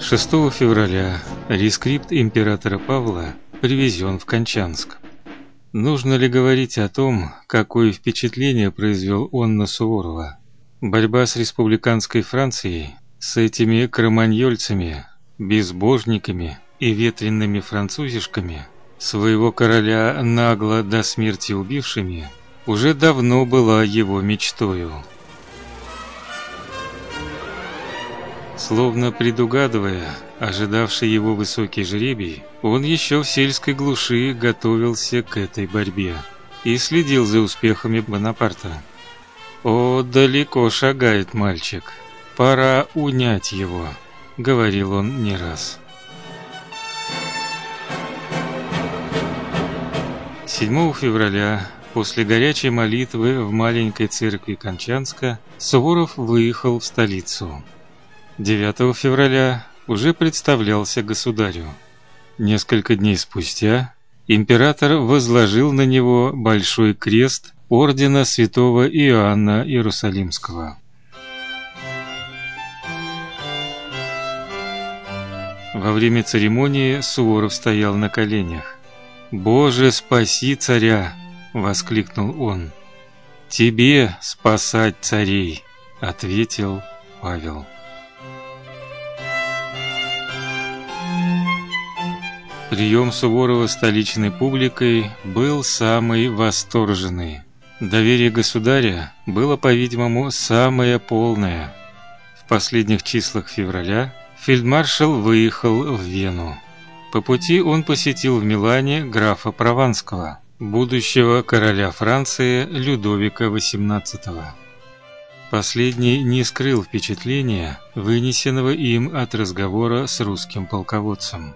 6 февраля рескрипт императора Павла привезен в Кончанск. Нужно ли говорить о том, какое впечатление произвел он на Суворова? Борьба с республиканской Францией, с этими кроманьольцами, безбожниками и ветренными французишками, своего короля нагло до смерти убившими, уже давно была его мечтою. Словно предугадывая ожидавший его высокий жребий, он еще в сельской глуши готовился к этой борьбе и следил за успехами Бонапарта. О, далеко шагает мальчик. Пора унять его, говорил он не раз. 7 февраля после горячей молитвы в маленькой церкви Кончанска Суворов выехал в столицу. 9 февраля уже представлялся государю. Несколько дней спустя император возложил на него большой крест ордена Святого Иоанна Иерусалимского. Во время церемонии Суворов стоял на коленях. "Боже, спаси царя!" воскликнул он. "Тебе спасать царей", ответил Павел. Прием Суворова столичной публикой был самый восторженный. Доверие государя было, по-видимому, самое полное. В последних числах февраля фельдмаршал выехал в Вену. По пути он посетил в Милане графа Прованского, будущего короля Франции Людовика XVIII. Последний не скрыл впечатления, вынесенного им от разговора с русским полководцем.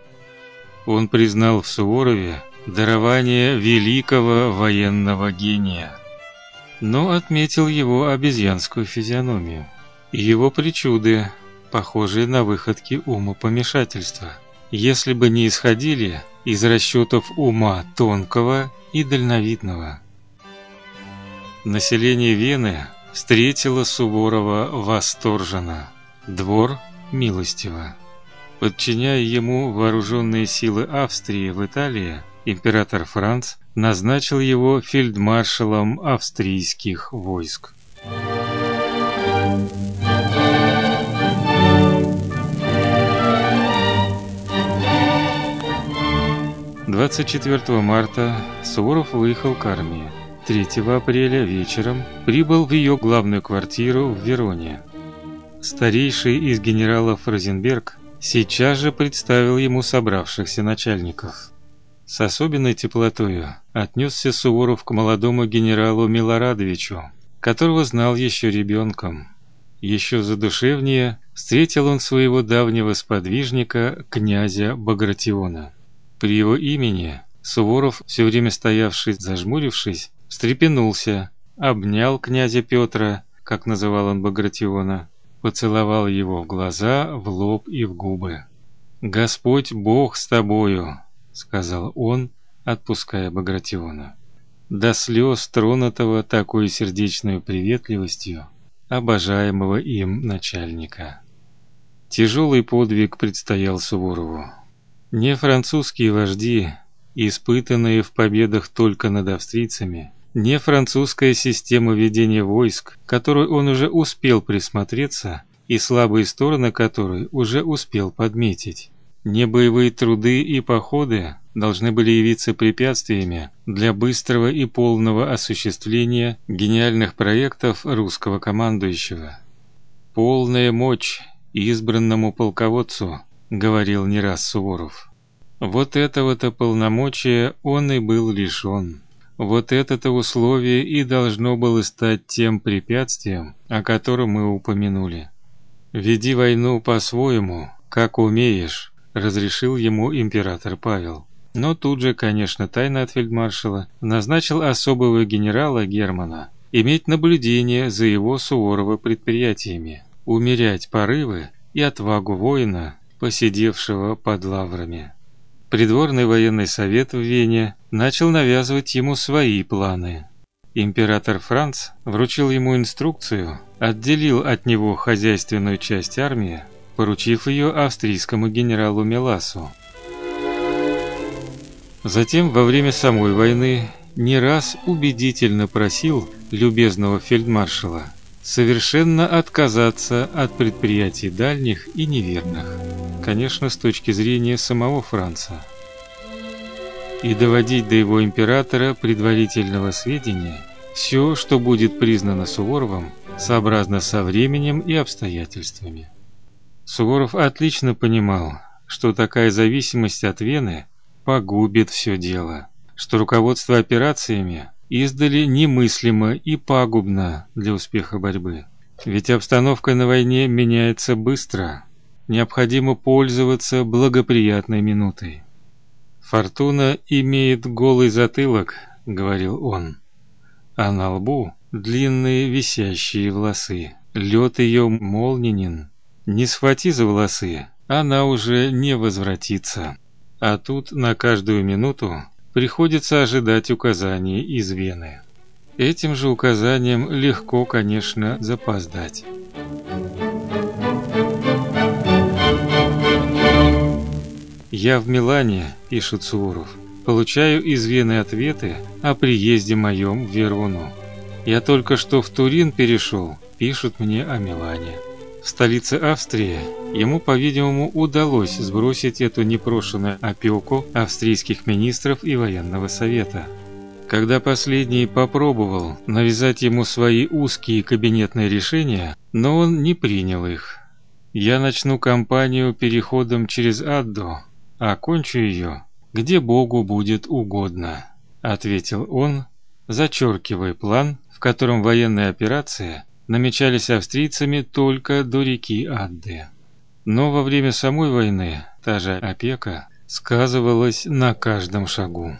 Он признал в Суворове дарование великого военного гения, но отметил его обезьянскую физиономию и его причуды, похожие на выходки умопомешательства, если бы не исходили из расчетов ума тонкого и дальновидного. Население Вены встретило Суворова восторженно, двор милостиво. Подчиняя ему вооруженные силы Австрии в Италии, император Франц назначил его фельдмаршалом австрийских войск. Двадцать четвертого марта Суворов выехал к армии. 3 апреля вечером прибыл в ее главную квартиру в Вероне. Старейший из генералов Розенберг сейчас же представил ему собравшихся начальников. С особенной теплотой отнесся Суворов к молодому генералу Милорадовичу, которого знал еще ребенком. Еще задушевнее встретил он своего давнего сподвижника князя Багратиона. При его имени Суворов, все время стоявший зажмурившись, встрепенулся, обнял князя Петра, как называл он Багратиона, поцеловал его в глаза, в лоб и в губы. Господь Бог с тобою, сказал он, отпуская Багратиона. До слез тронутого такой сердечной приветливостью обожаемого им начальника. Тяжелый подвиг предстоял Суворову. Не французские вожди, испытанные в победах только над австрийцами, не французская система ведения войск, которую он уже успел присмотреться и слабые стороны которой уже успел подметить. Не боевые труды и походы должны были явиться препятствиями для быстрого и полного осуществления гениальных проектов русского командующего. Полная мощь избранному полководцу, говорил не раз Суворов. Вот этого-то полномочия он и был лишён. Вот это-то условие и должно было стать тем препятствием, о котором мы упомянули. Веди войну по-своему, как умеешь, разрешил ему император Павел. Но тут же, конечно, тайно от фельдмаршала назначил особого генерала Германа иметь наблюдение за его Суворова предприятиями, умерять порывы и отвагу воина, посидевшего под лаврами. Придворный военный совет в Вене начал навязывать ему свои планы. Император Франц вручил ему инструкцию, отделил от него хозяйственную часть армии, поручив ее австрийскому генералу Меласу. Затем во время самой войны не раз убедительно просил любезного фельдмаршала совершенно отказаться от предприятий дальних и неверных. Конечно, с точки зрения самого Франца. И доводить до его императора предварительного сведения все, что будет признано Суворовым, сообразно со временем и обстоятельствами. Суворов отлично понимал, что такая зависимость от Вены погубит все дело, что руководство операциями издали немыслимо и пагубно для успеха борьбы. Ведь обстановка на войне меняется быстро. Необходимо пользоваться благоприятной минутой. Фортуна имеет голый затылок, говорил он, а на лбу длинные висящие волосы. Лед ее молненен. Не схвати за волосы, она уже не возвратится. А тут на каждую минуту приходится ожидать указаний из Вены. Этим же указаниям легко, конечно, запоздать. Я в Милане, пишет Суворов, получаю из Вены ответы о приезде моем в Верону. Я только что в Турин перешел, пишут мне о Милане. В столице Австрии ему, по-видимому, удалось сбросить эту непрошенную опеку австрийских министров и военного совета. Когда последний попробовал навязать ему свои узкие кабинетные решения, но он не принял их. Я начну кампанию переходом через Адду, а окончу ее, где Богу будет угодно, ответил он, зачеркивая план, в котором военная операция намечались австрийцами только до реки Адды. Но во время самой войны та же опека сказывалась на каждом шагу.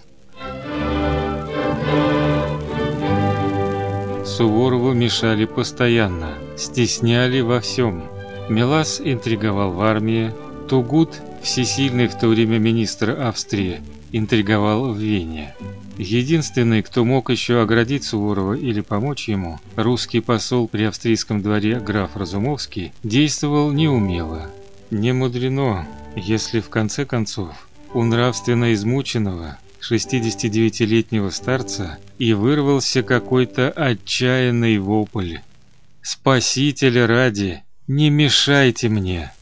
Суворову мешали постоянно, стесняли во всем. Мелас интриговал в армии, Тугут, всесильный в то время министр Австрии, интриговал в Вене. Единственный, кто мог еще оградить Суворова или помочь ему, русский посол при австрийском дворе граф Разумовский, действовал неумело. Не мудрено, если в конце концов у нравственно измученного 69-летнего старца и вырвался какой-то отчаянный вопль: "Спасителя ради, не мешайте мне!"